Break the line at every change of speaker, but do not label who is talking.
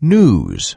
news.